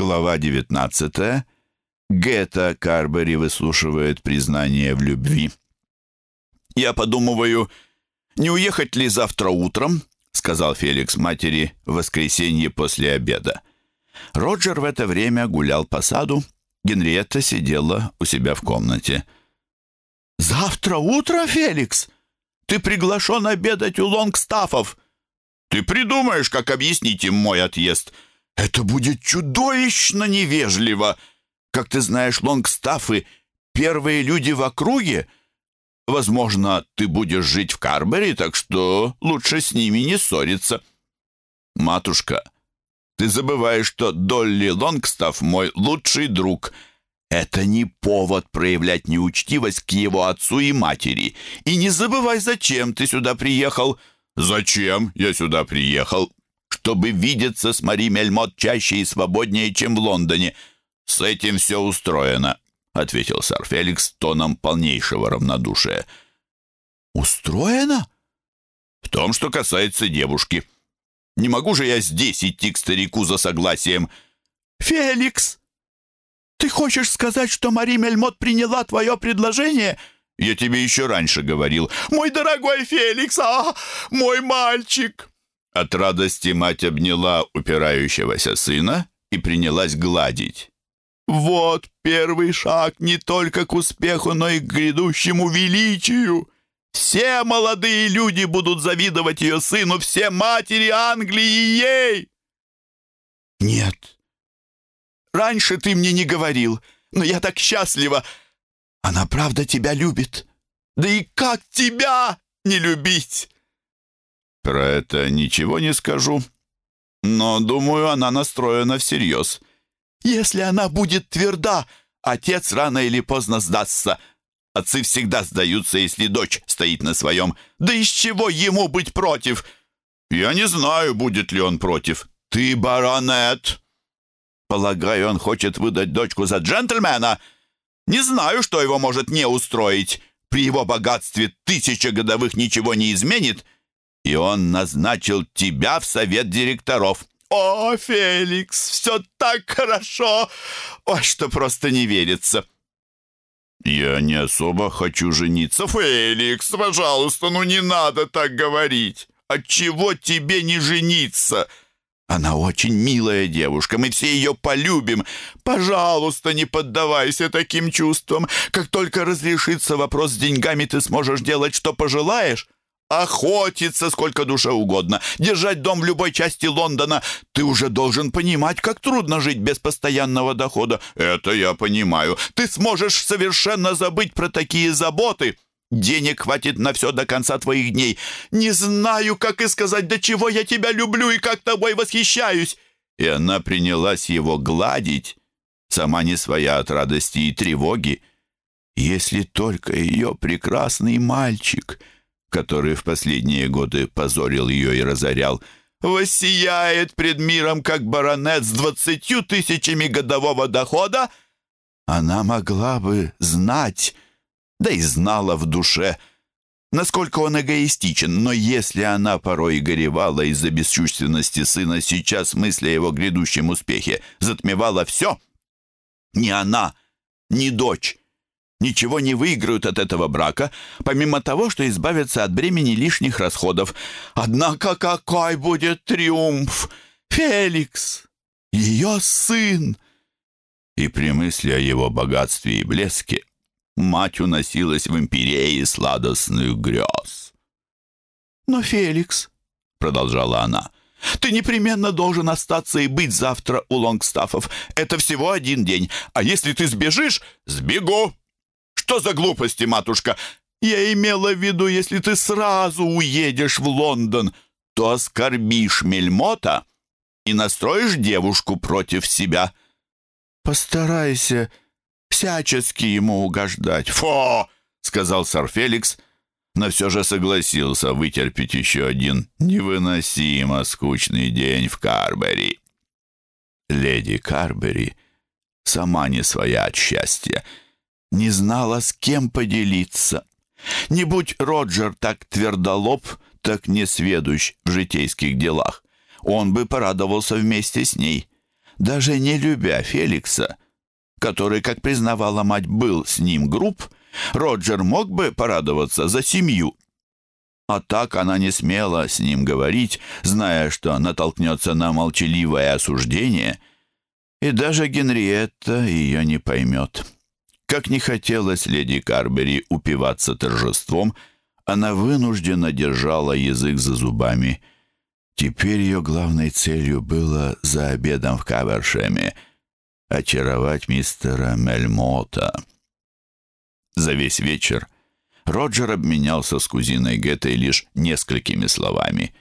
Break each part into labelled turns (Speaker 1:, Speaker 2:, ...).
Speaker 1: Глава 19. Гетта Карбери выслушивает признание в любви. «Я подумываю, не уехать ли завтра утром?» сказал Феликс матери в воскресенье после обеда. Роджер в это время гулял по саду, Генриетта сидела у себя в комнате. «Завтра утро, Феликс? Ты приглашен обедать у Лонгстафов. Ты придумаешь, как объяснить им мой отъезд. Это будет чудовищно невежливо. Как ты знаешь, Лонгстафы — первые люди в округе. Возможно, ты будешь жить в Карбери, так что лучше с ними не ссориться. Матушка, ты забываешь, что Долли Лонгстаф мой лучший друг. Это не повод проявлять неучтивость к его отцу и матери. И не забывай, зачем ты сюда приехал. Зачем я сюда приехал? Чтобы видеться с Мари Мельмот чаще и свободнее, чем в Лондоне. С этим все устроено. — ответил сэр Феликс тоном полнейшего равнодушия. «Устроено?» «В том, что касается девушки. Не могу же я здесь идти к старику за согласием». «Феликс, ты хочешь сказать, что Мари Мельмот приняла твое предложение?» «Я тебе еще раньше говорил. Мой дорогой Феликс, а, мой мальчик!» От радости мать обняла упирающегося сына и принялась гладить. Вот первый шаг не только к успеху, но и к грядущему величию. Все молодые люди будут завидовать ее сыну, все матери Англии и ей. Нет. Раньше ты мне не говорил, но я так счастлива. Она правда тебя любит. Да и как тебя не любить? Про это ничего не скажу, но, думаю, она настроена всерьез. Если она будет тверда, отец рано или поздно сдастся. Отцы всегда сдаются, если дочь стоит на своем. Да из чего ему быть против? Я не знаю, будет ли он против. Ты баронет. Полагаю, он хочет выдать дочку за джентльмена. Не знаю, что его может не устроить. При его богатстве тысяча годовых ничего не изменит. И он назначил тебя в совет директоров. «О, Феликс, все так хорошо! Ой, что просто не верится!» «Я не особо хочу жениться, Феликс, пожалуйста, ну не надо так говорить! Отчего тебе не жениться?» Она очень милая девушка, мы все ее полюбим. Пожалуйста, не поддавайся таким чувствам. Как только разрешится вопрос с деньгами, ты сможешь делать, что пожелаешь охотиться сколько душе угодно, держать дом в любой части Лондона. Ты уже должен понимать, как трудно жить без постоянного дохода. Это я понимаю. Ты сможешь совершенно забыть про такие заботы. Денег хватит на все до конца твоих дней. Не знаю, как и сказать, до чего я тебя люблю и как тобой восхищаюсь». И она принялась его гладить, сама не своя от радости и тревоги. «Если только ее прекрасный мальчик...» который в последние годы позорил ее и разорял, воссияет пред миром, как баронет с двадцатью тысячами годового дохода, она могла бы знать, да и знала в душе, насколько он эгоистичен, но если она порой горевала из-за бесчувственности сына, сейчас мысли о его грядущем успехе затмевала все, ни она, ни дочь ничего не выиграют от этого брака, помимо того, что избавятся от бремени лишних расходов. Однако какой будет триумф! Феликс! Ее сын! И при мысли о его богатстве и блеске мать уносилась в империи сладостных грез. «Но, Феликс», — продолжала она, — «ты непременно должен остаться и быть завтра у Лонгстафов. Это всего один день. А если ты сбежишь, сбегу!» Что за глупости, матушка? Я имела в виду, если ты сразу уедешь в Лондон, то оскорбишь Мельмота и настроишь девушку против себя. Постарайся всячески ему угождать. Фо! сказал сэр Феликс, но все же согласился вытерпеть еще один невыносимо скучный день в Карбери. Леди Карбери сама не своя от счастья — не знала, с кем поделиться. Не будь Роджер так твердолоб, так не сведущ в житейских делах, он бы порадовался вместе с ней. даже не любя Феликса, который, как признавала мать, был с ним груб, Роджер мог бы порадоваться за семью. А так она не смела с ним говорить, зная, что натолкнется на молчаливое осуждение, и даже Генриетта ее не поймет. Как не хотелось леди Карбери упиваться торжеством, она вынужденно держала язык за зубами. Теперь ее главной целью было за обедом в Кавершеме очаровать мистера Мельмота. За весь вечер Роджер обменялся с кузиной Геттой лишь несколькими словами.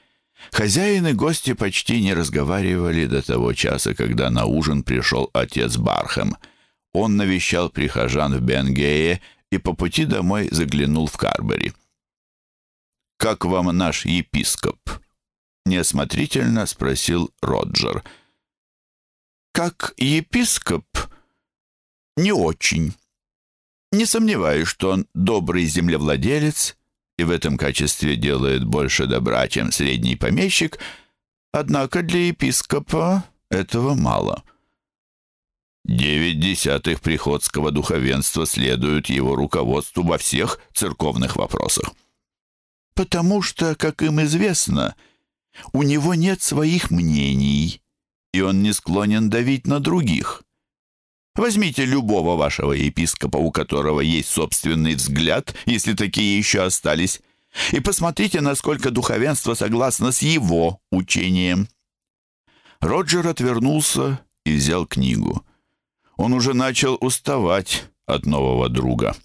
Speaker 1: Хозяин и гости почти не разговаривали до того часа, когда на ужин пришел отец Бархэм. Он навещал прихожан в Бенгее и по пути домой заглянул в Карбери. «Как вам наш епископ?» — неосмотрительно спросил Роджер. «Как епископ? Не очень». Не сомневаюсь, что он добрый землевладелец и в этом качестве делает больше добра, чем средний помещик, однако для епископа этого мало. Девять десятых приходского духовенства следуют его руководству во всех церковных вопросах. Потому что, как им известно, у него нет своих мнений, и он не склонен давить на других. Возьмите любого вашего епископа, у которого есть собственный взгляд, если такие еще остались, и посмотрите, насколько духовенство согласно с его учением». Роджер отвернулся и взял книгу. Он уже начал уставать от нового друга.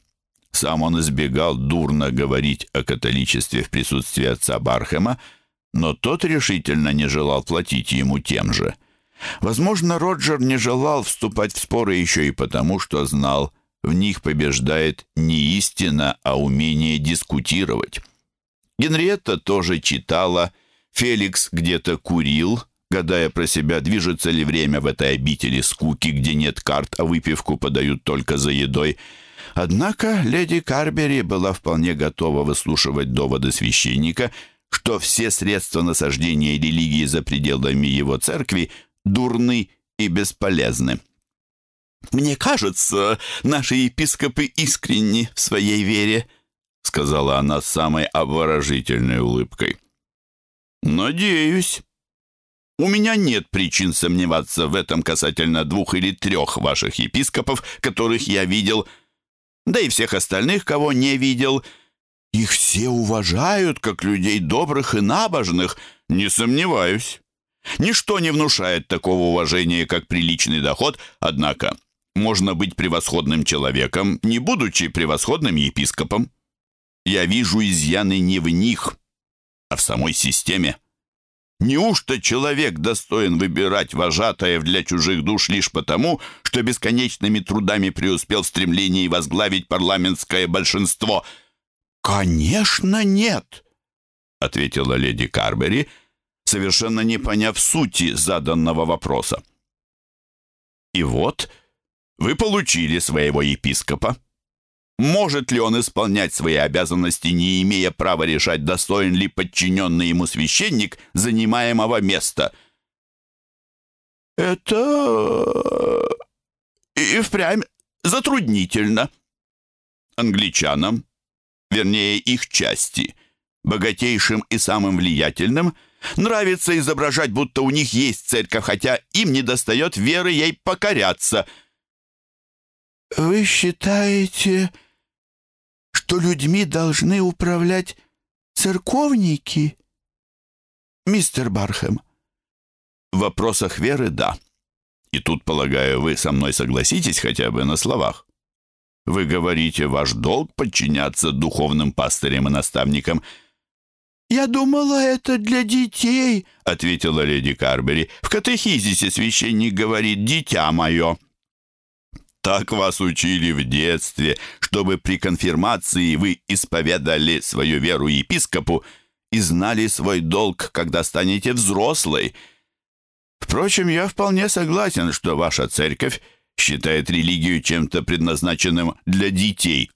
Speaker 1: Сам он избегал дурно говорить о католичестве в присутствии отца Бархема, но тот решительно не желал платить ему тем же. Возможно, Роджер не желал вступать в споры еще и потому, что знал, в них побеждает не истина, а умение дискутировать. Генриетта тоже читала, Феликс где-то курил, гадая про себя, движется ли время в этой обители скуки, где нет карт, а выпивку подают только за едой. Однако леди Карбери была вполне готова выслушивать доводы священника, что все средства насаждения религии за пределами его церкви дурны и бесполезны. «Мне кажется, наши епископы искренни в своей вере», сказала она с самой обворожительной улыбкой. «Надеюсь. У меня нет причин сомневаться в этом касательно двух или трех ваших епископов, которых я видел, да и всех остальных, кого не видел. Их все уважают, как людей добрых и набожных, не сомневаюсь». Ничто не внушает такого уважения, как приличный доход, однако можно быть превосходным человеком, не будучи превосходным епископом. Я вижу изъяны не в них, а в самой системе. Неужто человек достоин выбирать вожатое для чужих душ лишь потому, что бесконечными трудами преуспел в стремлении возглавить парламентское большинство? «Конечно нет», — ответила леди Карбери, — совершенно не поняв сути заданного вопроса. И вот вы получили своего епископа. Может ли он исполнять свои обязанности, не имея права решать, достоин ли подчиненный ему священник занимаемого места? Это и впрямь затруднительно. Англичанам, вернее их части, богатейшим и самым влиятельным – Нравится изображать, будто у них есть церковь, хотя им не достает веры ей покоряться. «Вы считаете, что людьми должны управлять церковники?» «Мистер Бархэм?» «В вопросах веры — да. И тут, полагаю, вы со мной согласитесь хотя бы на словах. Вы говорите, ваш долг подчиняться духовным пастырям и наставникам — «Я думала, это для детей», — ответила леди Карбери. «В катехизисе священник говорит «дитя мое». Так вас учили в детстве, чтобы при конфирмации вы исповедали свою веру епископу и знали свой долг, когда станете взрослой. Впрочем, я вполне согласен, что ваша церковь считает религию чем-то предназначенным для детей».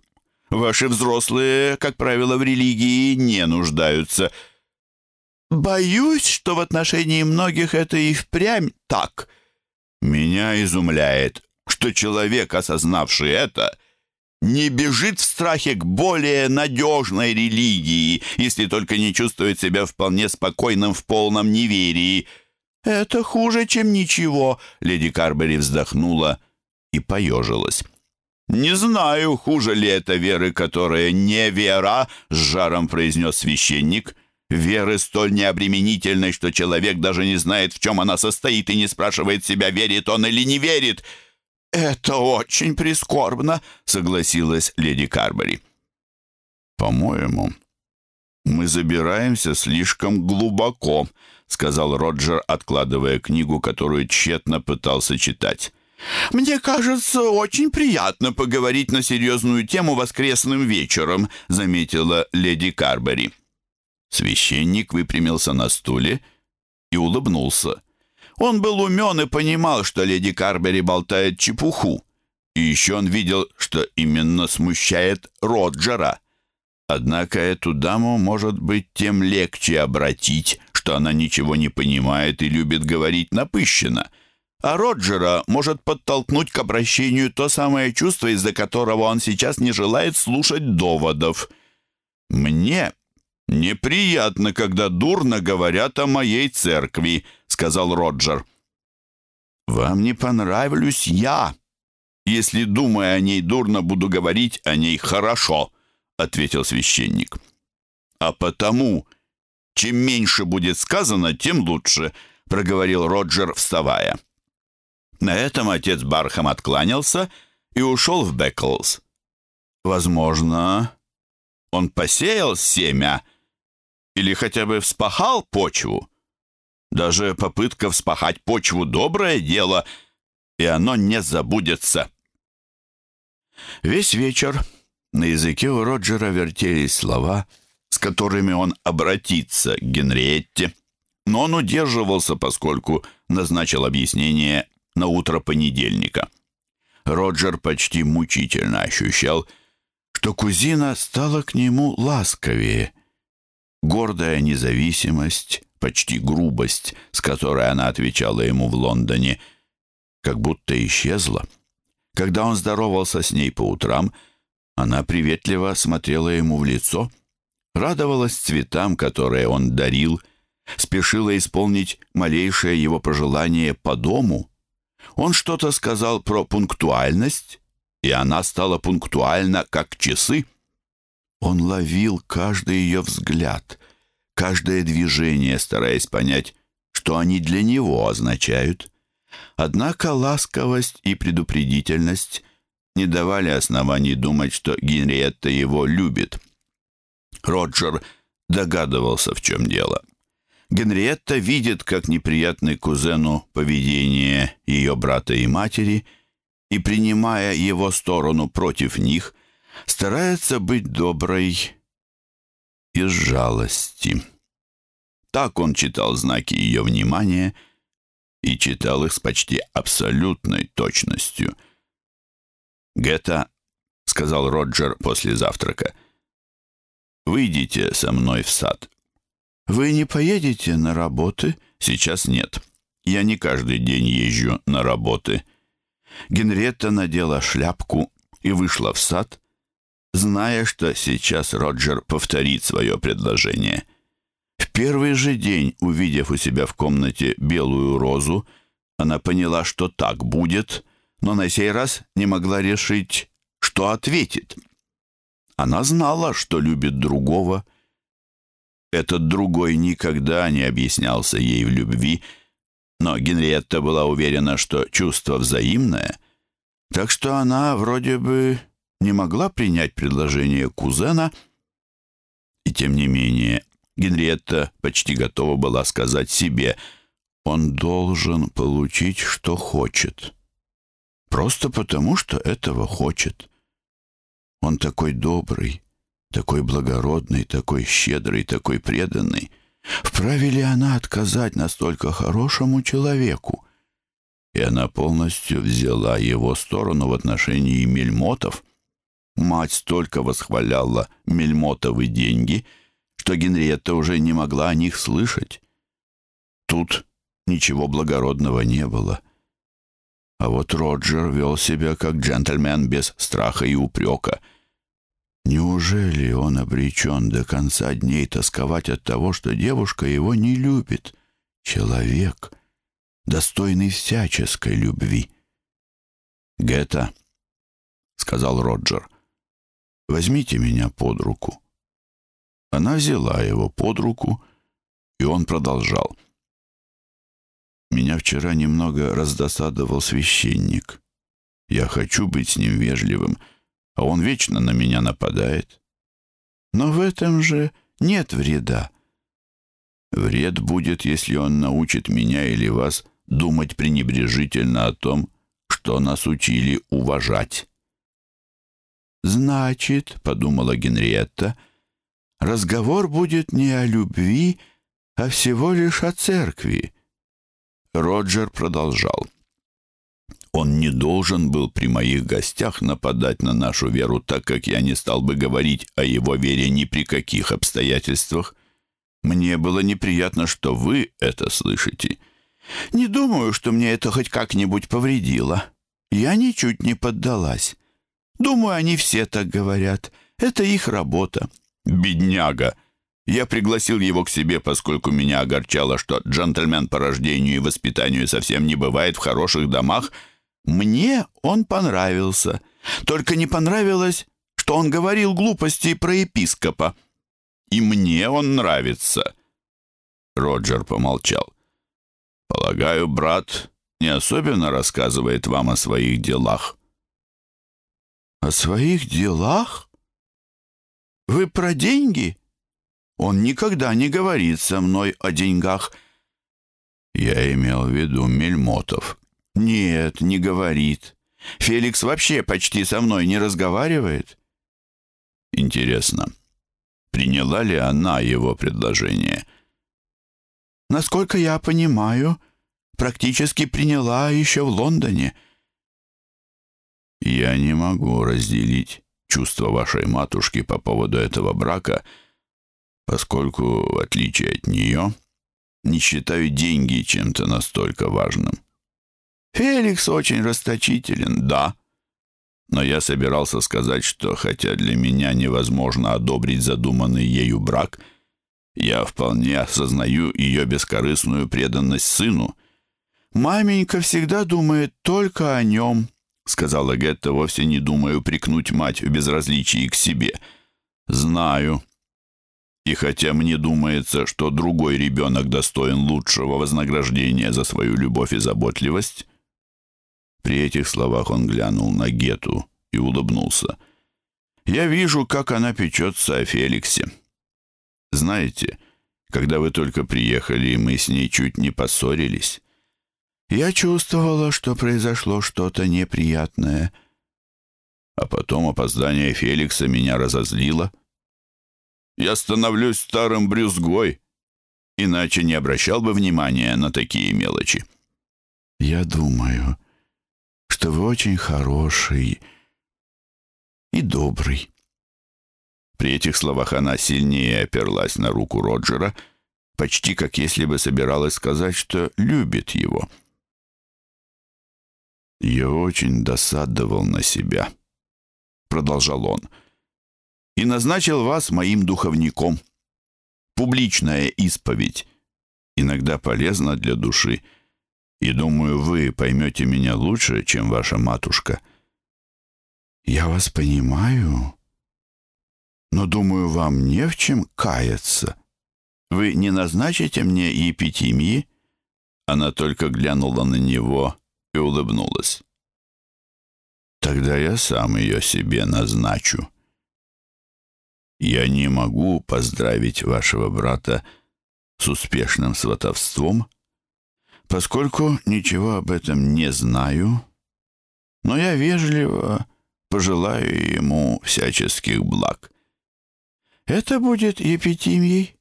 Speaker 1: Ваши взрослые, как правило, в религии не нуждаются. Боюсь, что в отношении многих это и впрямь так. Меня изумляет, что человек, осознавший это, не бежит в страхе к более надежной религии, если только не чувствует себя вполне спокойным в полном неверии. «Это хуже, чем ничего», — леди Карбери вздохнула и поежилась. «Не знаю, хуже ли это веры, которая не вера», — с жаром произнес священник. «Веры столь необременительной, что человек даже не знает, в чем она состоит, и не спрашивает себя, верит он или не верит». «Это очень прискорбно», — согласилась леди Карбери. «По-моему, мы забираемся слишком глубоко», — сказал Роджер, откладывая книгу, которую тщетно пытался читать. «Мне кажется, очень приятно поговорить на серьезную тему воскресным вечером», заметила леди Карбери. Священник выпрямился на стуле и улыбнулся. Он был умен и понимал, что леди Карбери болтает чепуху. И еще он видел, что именно смущает Роджера. Однако эту даму, может быть, тем легче обратить, что она ничего не понимает и любит говорить напыщенно — а Роджера может подтолкнуть к обращению то самое чувство, из-за которого он сейчас не желает слушать доводов. «Мне неприятно, когда дурно говорят о моей церкви», — сказал Роджер. «Вам не понравлюсь я, если, думая о ней дурно, буду говорить о ней хорошо», — ответил священник. «А потому, чем меньше будет сказано, тем лучше», — проговорил Роджер, вставая. На этом отец Бархам откланялся и ушел в Беклс. Возможно, он посеял семя или хотя бы вспахал почву. Даже попытка вспахать почву — доброе дело, и оно не забудется. Весь вечер на языке у Роджера вертелись слова, с которыми он обратится к Генриетте, но он удерживался, поскольку назначил объяснение на утро понедельника. Роджер почти мучительно ощущал, что кузина стала к нему ласковее. Гордая независимость, почти грубость, с которой она отвечала ему в Лондоне, как будто исчезла. Когда он здоровался с ней по утрам, она приветливо смотрела ему в лицо, радовалась цветам, которые он дарил, спешила исполнить малейшее его пожелание по дому. Он что-то сказал про пунктуальность, и она стала пунктуальна, как часы. Он ловил каждый ее взгляд, каждое движение, стараясь понять, что они для него означают. Однако ласковость и предупредительность не давали оснований думать, что Генриетта его любит. Роджер догадывался, в чем дело. Генриетта видит, как неприятный кузену поведение ее брата и матери, и, принимая его сторону против них, старается быть доброй из жалости. Так он читал знаки ее внимания и читал их с почти абсолютной точностью. «Гетта», — сказал Роджер после завтрака, — «выйдите со мной в сад». «Вы не поедете на работы?» «Сейчас нет. Я не каждый день езжу на работы». Генретта надела шляпку и вышла в сад, зная, что сейчас Роджер повторит свое предложение. В первый же день, увидев у себя в комнате белую розу, она поняла, что так будет, но на сей раз не могла решить, что ответит. Она знала, что любит другого, — этот другой никогда не объяснялся ей в любви, но Генриетта была уверена, что чувство взаимное, так что она вроде бы не могла принять предложение кузена, и тем не менее Генриетта почти готова была сказать себе, он должен получить, что хочет. Просто потому, что этого хочет. Он такой добрый, такой благородный, такой щедрый, такой преданный. Вправе ли она отказать настолько хорошему человеку? И она полностью взяла его сторону в отношении мельмотов. Мать столько восхваляла мельмотовы деньги, что Генриетта уже не могла о них слышать. Тут ничего благородного не было. А вот Роджер вел себя как джентльмен без страха и упрека. Неужели он обречен до конца дней тосковать от того, что девушка его не любит? Человек, достойный всяческой любви. «Гетта», — сказал Роджер, — «возьмите меня под руку». Она взяла его под руку, и он продолжал. «Меня вчера немного раздосадовал священник. Я хочу быть с ним вежливым, а он вечно на меня нападает. Но в этом же нет вреда. Вред будет, если он научит меня или вас думать пренебрежительно о том, что нас учили уважать». «Значит, — подумала Генриетта, — разговор будет не о любви, а всего лишь о церкви. Роджер продолжал. Он не должен был при моих гостях нападать на нашу веру, так как я не стал бы говорить о его вере ни при каких обстоятельствах. Мне было неприятно, что вы это слышите. Не думаю, что мне это хоть как-нибудь повредило. Я ничуть не поддалась. Думаю, они все так говорят. Это их работа. Бедняга! Я пригласил его к себе, поскольку меня огорчало, что джентльмен по рождению и воспитанию совсем не бывает в хороших домах. Мне он понравился. Только не понравилось, что он говорил глупости про епископа. И мне он нравится. Роджер помолчал. Полагаю, брат не особенно рассказывает вам о своих делах. О своих делах? Вы про деньги? Он никогда не говорит со мной о деньгах. Я имел в виду Мельмотов. Нет, не говорит. Феликс вообще почти со мной не разговаривает. Интересно, приняла ли она его предложение? Насколько я понимаю, практически приняла еще в Лондоне. Я не могу разделить чувства вашей матушки по поводу этого брака, поскольку, в отличие от нее, не считаю деньги чем-то настолько важным. Феликс очень расточителен, да. Но я собирался сказать, что хотя для меня невозможно одобрить задуманный ею брак, я вполне осознаю ее бескорыстную преданность сыну. Маменька всегда думает только о нем, сказала Гетта, вовсе не думая упрекнуть мать в безразличии к себе. «Знаю. И хотя мне думается, что другой ребенок достоин лучшего вознаграждения за свою любовь и заботливость...» При этих словах он глянул на Гету и улыбнулся. «Я вижу, как она печется о Феликсе. Знаете, когда вы только приехали, мы с ней чуть не поссорились». Я чувствовала, что произошло что-то неприятное. А потом опоздание Феликса меня разозлило. Я становлюсь старым брюзгой, иначе не обращал бы внимания на такие мелочи. Я думаю, что вы очень хороший и добрый. При этих словах она сильнее оперлась на руку Роджера, почти как если бы собиралась сказать, что любит его. — «Я очень досадовал на себя», — продолжал он, «и назначил вас моим духовником. Публичная исповедь иногда полезна для души, и, думаю, вы поймете меня лучше, чем ваша матушка». «Я вас понимаю, но, думаю, вам не в чем каяться. Вы не назначите мне епитимии?» Она только глянула на него и улыбнулась. «Тогда я сам ее себе назначу. Я не могу поздравить вашего брата с успешным сватовством, поскольку ничего об этом не знаю, но я вежливо пожелаю ему всяческих благ. Это будет епитимией.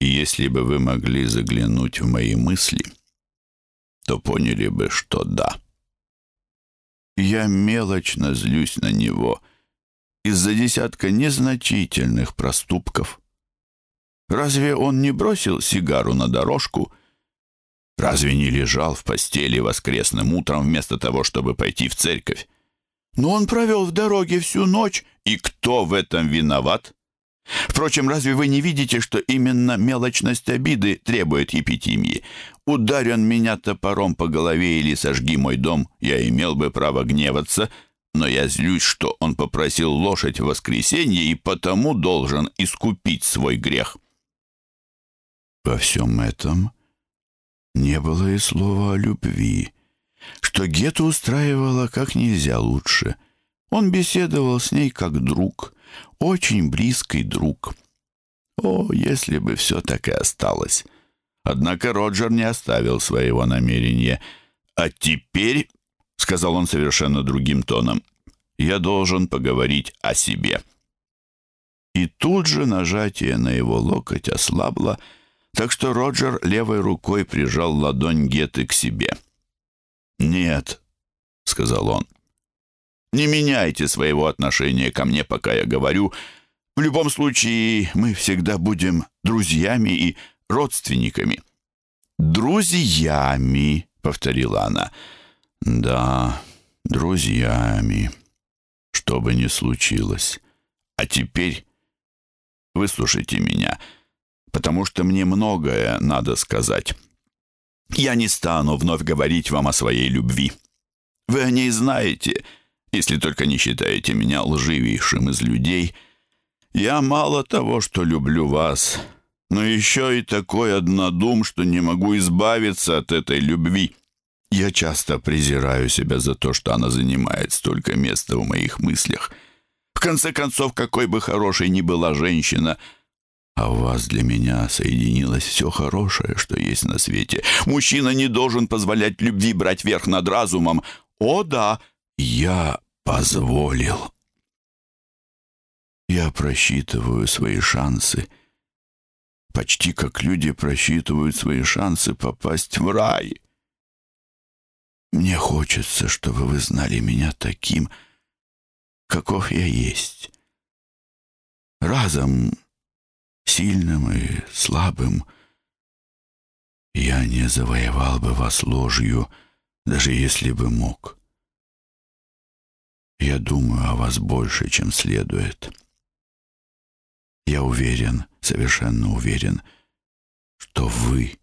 Speaker 1: Если бы вы могли заглянуть в мои мысли, то поняли бы, что да. Я мелочно злюсь на него из-за десятка незначительных проступков. Разве он не бросил сигару на дорожку Разве не лежал в постели воскресным утром вместо того, чтобы пойти в церковь? Но он провел в дороге всю ночь, и кто в этом виноват? Впрочем, разве вы не видите, что именно мелочность обиды требует епитимии? Ударь он меня топором по голове или сожги мой дом, я имел бы право гневаться, но я злюсь, что он попросил лошадь в воскресенье и потому должен искупить свой грех. Во всем этом не было и слова о любви, что Гету устраивало как нельзя лучше. Он беседовал с ней как друг, очень близкий друг. О, если бы все так и осталось! Однако Роджер не оставил своего намерения. «А теперь», — сказал он совершенно другим тоном, — «я должен поговорить о себе». И тут же нажатие на его локоть ослабло, так что Роджер левой рукой прижал ладонь Геты к себе. «Нет», — сказал он, — «не меняйте своего отношения ко мне, пока я говорю. В любом случае, мы всегда будем друзьями и родственниками». «Друзьями», — повторила она. «Да, друзьями, что бы ни случилось. А теперь выслушайте меня, потому что мне многое надо сказать. Я не стану вновь говорить вам о своей любви. Вы о ней знаете, если только не считаете меня лживейшим из людей. Я мало того, что люблю вас, но еще и такой однодум, что не могу избавиться от этой любви. Я часто презираю себя за то, что она занимает столько места в моих мыслях. В конце концов, какой бы хорошей ни была женщина, а у вас для меня соединилось все хорошее, что есть на свете. Мужчина не должен позволять любви брать верх над разумом. О да, я позволил. Я просчитываю свои шансы — почти как люди просчитывают свои шансы попасть в рай. Мне хочется, чтобы вы знали меня таким, каков я есть. Разом сильным и слабым я не завоевал бы вас ложью, даже если бы мог. Я думаю о вас больше, чем следует. Я уверен, совершенно уверен, что вы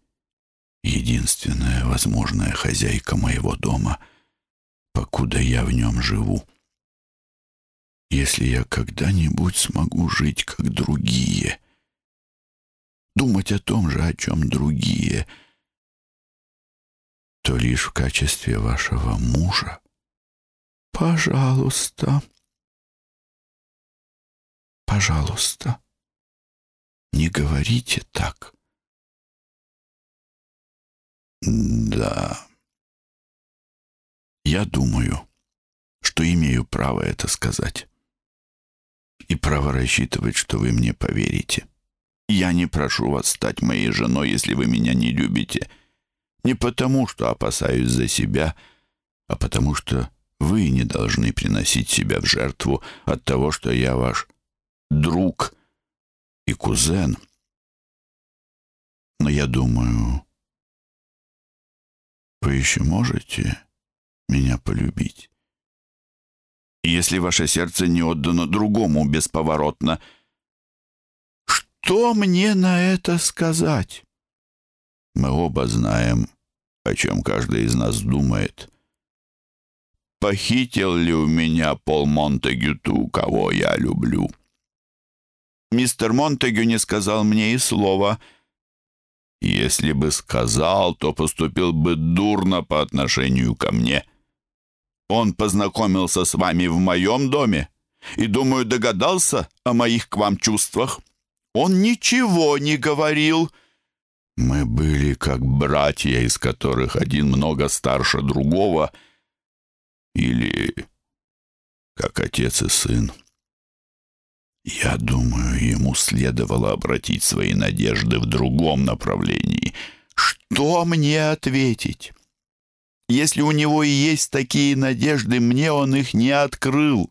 Speaker 1: единственная возможная хозяйка моего дома, покуда я в нем живу. Если я когда-нибудь смогу жить, как другие, думать о том же, о чем другие, то лишь в качестве вашего мужа. Пожалуйста, пожалуйста. Не говорите так. Да. Я думаю, что имею право это сказать. И право рассчитывать, что вы мне поверите. Я не прошу вас стать моей женой, если вы меня не любите. Не потому, что опасаюсь за себя, а потому что вы не должны приносить себя в жертву от того, что я ваш друг и кузен. Но я думаю, вы еще можете меня полюбить. Если ваше сердце не отдано другому бесповоротно, что мне на это сказать? Мы оба знаем, о чем каждый из нас думает. Похитил ли у меня Пол Монтегю ту, кого я люблю? Мистер Монтегю не сказал мне и слова. Если бы сказал, то поступил бы дурно по отношению ко мне. Он познакомился с вами в моем доме и, думаю, догадался о моих к вам чувствах. Он ничего не говорил. Мы были как братья, из которых один много старше другого, или как отец и сын. Я думаю, ему следовало обратить свои надежды в другом направлении. Что мне ответить? Если у него и есть такие надежды, мне он их не открыл.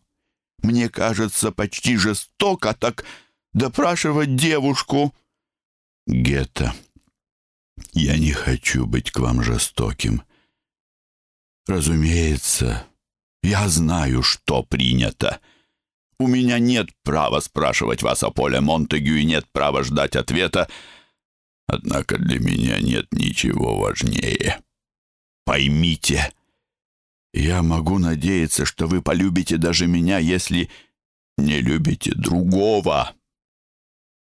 Speaker 1: Мне кажется, почти жестоко так допрашивать девушку. Гетто, Я не хочу быть к вам жестоким. Разумеется, я знаю, что принято. У меня нет права спрашивать вас о Поле Монтегю и нет права ждать ответа. Однако для меня нет ничего важнее. Поймите, я могу надеяться, что вы полюбите даже меня, если не любите другого.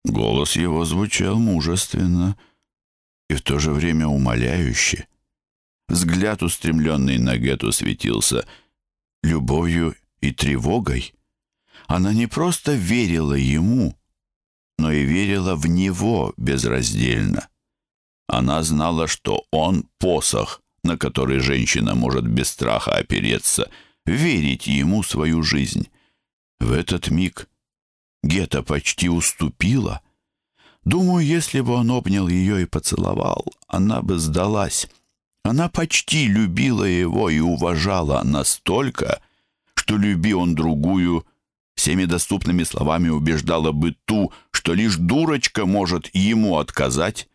Speaker 1: Голос его звучал мужественно и в то же время умоляюще. Взгляд, устремленный на Гету, светился любовью и тревогой. Она не просто верила ему, но и верила в него безраздельно. Она знала, что он — посох, на который женщина может без страха опереться, верить ему свою жизнь. В этот миг Гета почти уступила. Думаю, если бы он обнял ее и поцеловал, она бы сдалась. Она почти любила его и уважала настолько, что, люби он другую, всеми доступными словами убеждала бы ту, что лишь дурочка может ему отказать.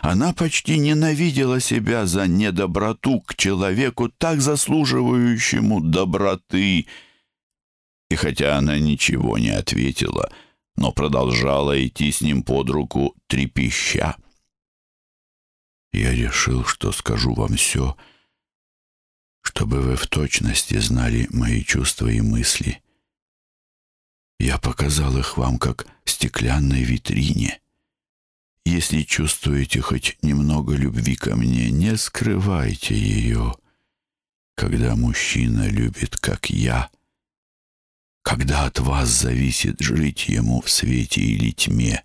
Speaker 1: Она почти ненавидела себя за недоброту к человеку, так заслуживающему доброты. И хотя она ничего не ответила, но продолжала идти с ним под руку, трепеща. Я решил, что скажу вам все, чтобы вы в точности знали мои чувства и мысли. Я показал их вам как в стеклянной витрине. Если чувствуете хоть немного любви ко мне, не скрывайте ее. Когда мужчина любит, как я, когда от вас зависит жить ему в свете или тьме,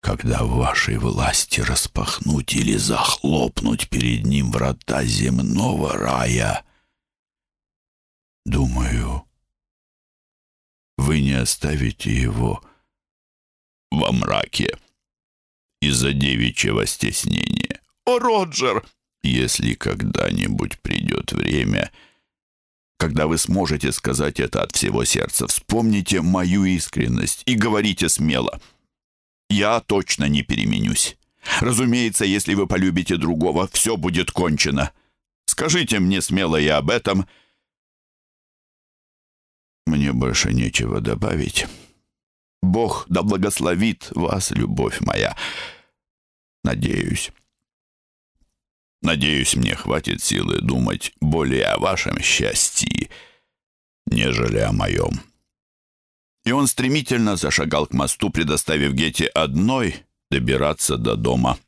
Speaker 1: когда в вашей власти распахнуть или захлопнуть перед ним врата земного рая. Думаю, вы не оставите его во мраке из-за девичьего стеснения. «О, Роджер!» «Если когда-нибудь придет время, когда вы сможете сказать это от всего сердца, вспомните мою искренность и говорите смело. Я точно не переменюсь. Разумеется, если вы полюбите другого, все будет кончено. Скажите мне смело и об этом». Мне больше нечего добавить. Бог да благословит вас, любовь моя. Надеюсь. Надеюсь, мне хватит силы думать более о вашем счастье, нежели о моем. И он стремительно зашагал к мосту, предоставив Гете одной добираться до дома.